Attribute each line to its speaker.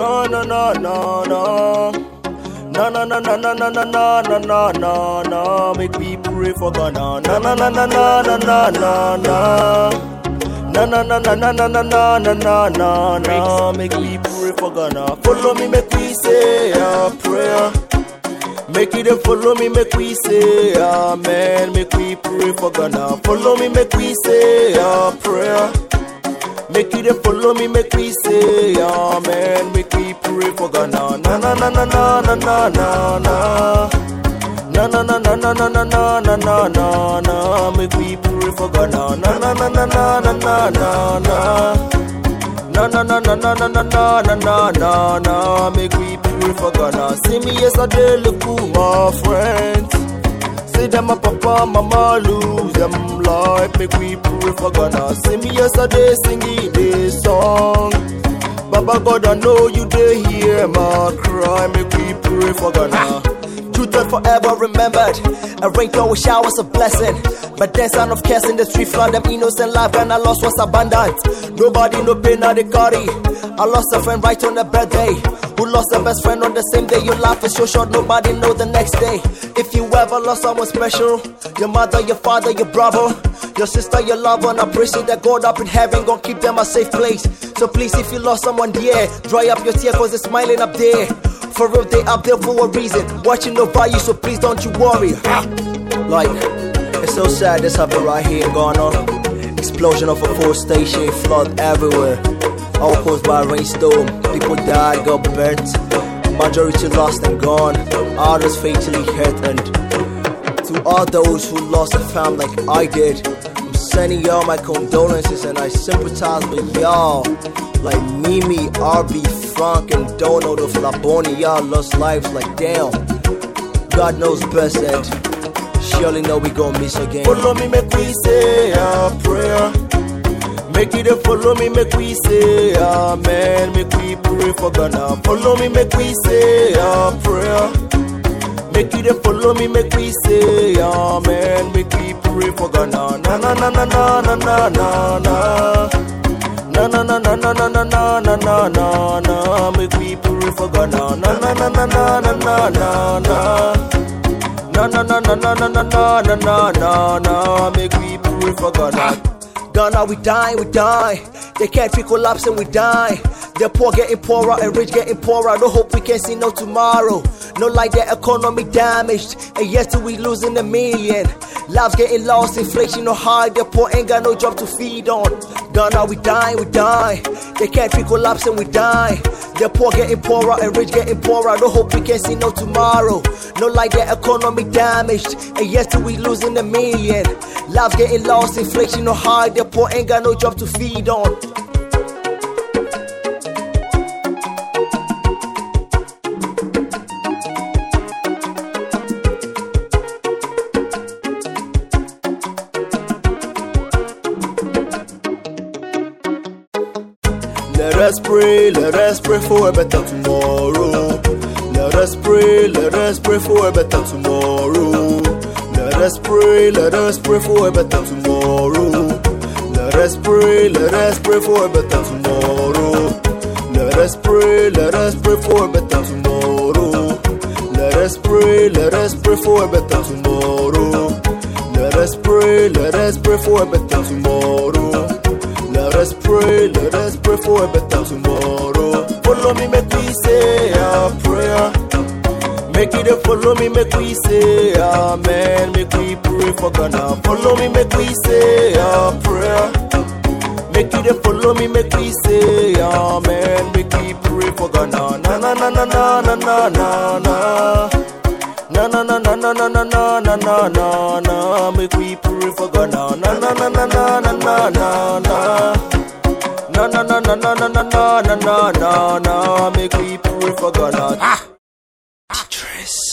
Speaker 1: No, no, no, no, no. No, no, no, no, no, no, no, no, no, no, no. Make me pray for Ghana. No, no, no, no, no, no, no, no, no. No, no, no, no, no, no, no, no, no, no, no, no. Make me pray for Ghana. Follow me, make we say a prayer. Make it follow me, make we say amen. Make we pray for Ghana. Follow me, make we say a prayer. Make it a follow me, make we say amen. Make we pray for Ghana. Na na na na na na na na na. Na na na na na na na na na na na. Make we pray for Ghana. Na na na na na na na na na. Na na na na na na na na na na na na. Make we pray for Ghana. See me yesterday, look who my friends. Say them my papa, mama lose them life. Make we pray for Ghana. See me yesterday singing this song. Baba God, I know you dey hear my cry. Make we pray for Ghana.
Speaker 2: Truth and forever remembered. A with showers of blessing. But then sound of curse in the street flood them innocent life and I lost was abundant. Nobody no pain now they carry. I lost a friend right on the birthday. Who lost a best friend on the same day? Your life is so short, nobody know the next day. If you ever lost someone special, your mother, your father, your brother, your sister, your lover, and I appreciate that God up in heaven gonna keep them a safe place. So please, if you lost someone dear, dry up your tears cause they're smiling up there. For real, they up there for a reason. Watching over you, so please don't you worry. Like, it's so sad this happened right here in Ghana. Explosion of a full station, flood everywhere. All caused by a rainstorm. People died, got burnt. Majority lost and gone. Others fatally hurt. And to all those who lost a family like I did, sending y'all my condolences and I sympathize with y'all. Like Mimi, RB, Frank, and Donald of Laboni, y'all lost lives like damn. God knows best, and surely know we gon' miss again.
Speaker 1: Follow me, make we say a prayer. Make a follow me, make we say amen. Make we pray for Ghana. Follow me, make we say a prayer. Make it a follow me, make we say amen. Make we pray for Ghana. Na na na na na na na na na. Na na na na na na na na na na na. Make we pray for Ghana. Na na na na na na na na na. Na na na na na na na na na na na na. Make we pray for Ghana.
Speaker 2: Ghana, we die, we die. The country collapsing, we die. The poor getting poorer and rich getting poorer. No hope we can see no tomorrow. No like the economy damaged. And yet we losing a million. Lives getting lost, inflation no high. The poor ain't got no job to feed on. Ghana, we die, we die. The country collapsing, we die. The poor getting poorer and rich getting poorer. No hope we can see no tomorrow. No like the economy damaged. And yet we losing a million. Lives getting lost, inflation no high. The poor ain't got no job to feed on.
Speaker 1: Let us pray, let us pray for a better tomorrow. Let us pray, let us pray for a better tomorrow. Let us pray, let us pray for a better tomorrow. Let us pray, let us pray for a better tomorrow. Let us pray, let us pray for a better tomorrow. Let us pray, let us pray for a better tomorrow. Let us pray, let us pray for a better tomorrow. Let us pray, let us pray for a better tomorrow. Follow me, make we say a prayer. Make it a follow me, make we say amen. Make we pray for Ghana. Follow me, make we say a prayer. Make it a follow me, make we say amen. Make we pray for Ghana. Na na na na na na na na na. Na na na na na na na na na na na na. Make we pray for Ghana. Na na na na na na na na no, no, no, no, no, no. Make we pray for God.
Speaker 2: Ah. Dress.